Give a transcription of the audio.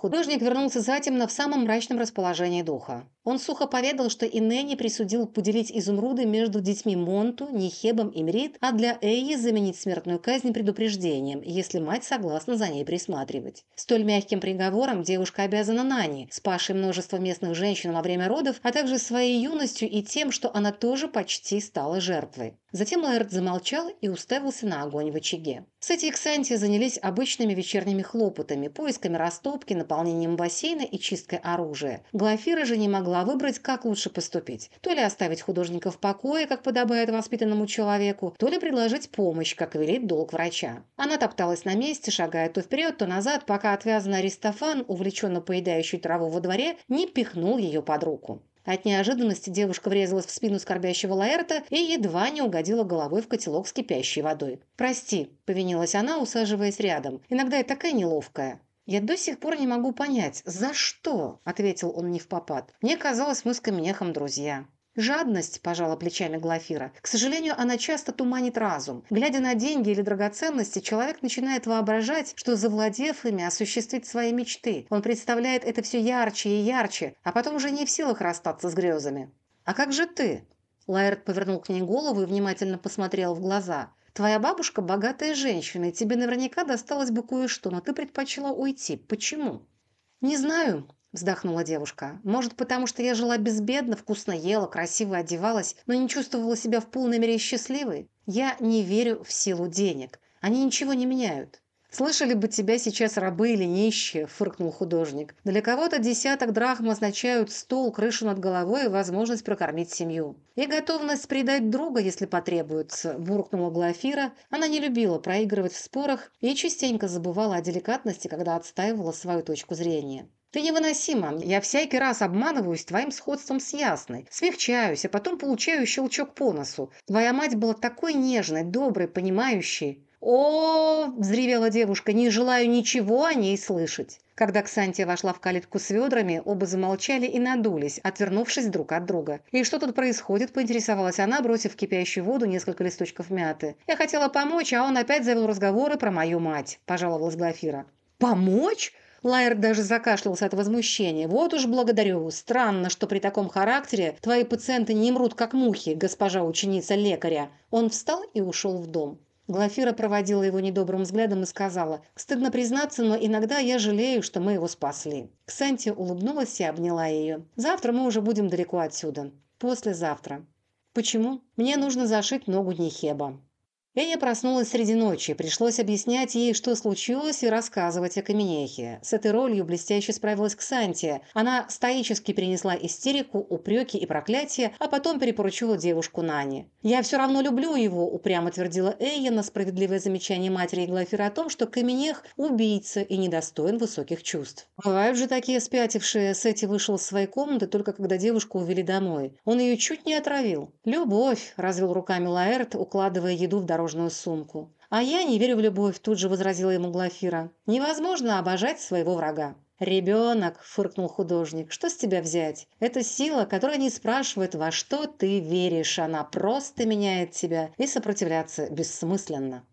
Художник вернулся затемно в самом мрачном расположении духа. Он сухо поведал, что Иненни присудил поделить изумруды между детьми Монту, Нихебом и Мрит, а для Эйи заменить смертную казнь предупреждением, если мать согласна за ней присматривать. Столь мягким приговором девушка обязана Нани, спасшей множество местных женщин во время родов, а также своей юностью и тем, что она тоже почти стала жертвой. Затем Лаэрт замолчал и уставился на огонь в очаге. Сети и Ксанти занялись обычными вечерними хлопотами, поисками растопки, наполнением бассейна и чисткой оружия. Глафира же не могла выбрать, как лучше поступить. То ли оставить художника в покое, как подобает воспитанному человеку, то ли предложить помощь, как велит долг врача. Она топталась на месте, шагая то вперед, то назад, пока отвязанный Аристофан, увлеченно поедающий траву во дворе, не пихнул ее под руку. От неожиданности девушка врезалась в спину скорбящего Лаэрта и едва не угодила головой в котелок с кипящей водой. «Прости», – повинилась она, усаживаясь рядом. «Иногда я такая неловкая». «Я до сих пор не могу понять, за что?» – ответил он не в попад. «Мне казалось, мы с Каменехом друзья». «Жадность», – пожала плечами Глафира. «К сожалению, она часто туманит разум. Глядя на деньги или драгоценности, человек начинает воображать, что, завладев ими, осуществит свои мечты. Он представляет это все ярче и ярче, а потом уже не в силах расстаться с грезами». «А как же ты?» Лаэрт повернул к ней голову и внимательно посмотрел в глаза. «Твоя бабушка – богатая женщина, и тебе наверняка досталось бы кое-что, но ты предпочла уйти. Почему?» «Не знаю», вздохнула девушка. Может, потому что я жила безбедно, вкусно ела, красиво одевалась, но не чувствовала себя в полной мере счастливой? Я не верю в силу денег. Они ничего не меняют. «Слышали бы тебя сейчас рабы или нищие», – фыркнул художник. «Для кого-то десяток драхм означают стол, крышу над головой и возможность прокормить семью. И готовность предать друга, если потребуется», – буркнула Глафира. Она не любила проигрывать в спорах и частенько забывала о деликатности, когда отстаивала свою точку зрения. Ты невыносима. Я всякий раз обманываюсь твоим сходством с Ясной. Смягчаюсь, а потом получаю щелчок по носу. Твоя мать была такой нежной, доброй, понимающей. О, взревела девушка, не желаю ничего о ней слышать. Когда Ксантия вошла в калитку с ведрами, оба замолчали и надулись, отвернувшись друг от друга. «И что тут происходит?» – поинтересовалась она, бросив в кипящую воду несколько листочков мяты. «Я хотела помочь, а он опять завел разговоры про мою мать», – пожаловалась Глафира. «Помочь?» Лайер даже закашлялся от возмущения. «Вот уж благодарю. Странно, что при таком характере твои пациенты не мрут, как мухи, госпожа ученица лекаря». Он встал и ушел в дом. Глафира проводила его недобрым взглядом и сказала, «Стыдно признаться, но иногда я жалею, что мы его спасли». Ксанти улыбнулась и обняла ее. «Завтра мы уже будем далеко отсюда. Послезавтра». «Почему? Мне нужно зашить ногу Нихеба». Эя проснулась среди ночи, пришлось объяснять ей, что случилось, и рассказывать о Каменехе. С этой ролью блестяще справилась Ксантия. Она стоически перенесла истерику, упреки и проклятия, а потом перепоручила девушку Нане. «Я все равно люблю его», – упрямо твердила Эйя на справедливое замечание матери Глафира о том, что Каменех – убийца и недостоин высоких чувств. Бывают же такие спятившие. Сети вышел из своей комнаты только когда девушку увели домой. Он ее чуть не отравил. «Любовь», – развел руками Лаэрт, укладывая еду в дорогу дорожную сумку. «А я не верю в любовь», – тут же возразила ему Глафира. «Невозможно обожать своего врага». «Ребенок», – фыркнул художник, – «что с тебя взять? Это сила, которая не спрашивает, во что ты веришь, она просто меняет тебя, и сопротивляться бессмысленно».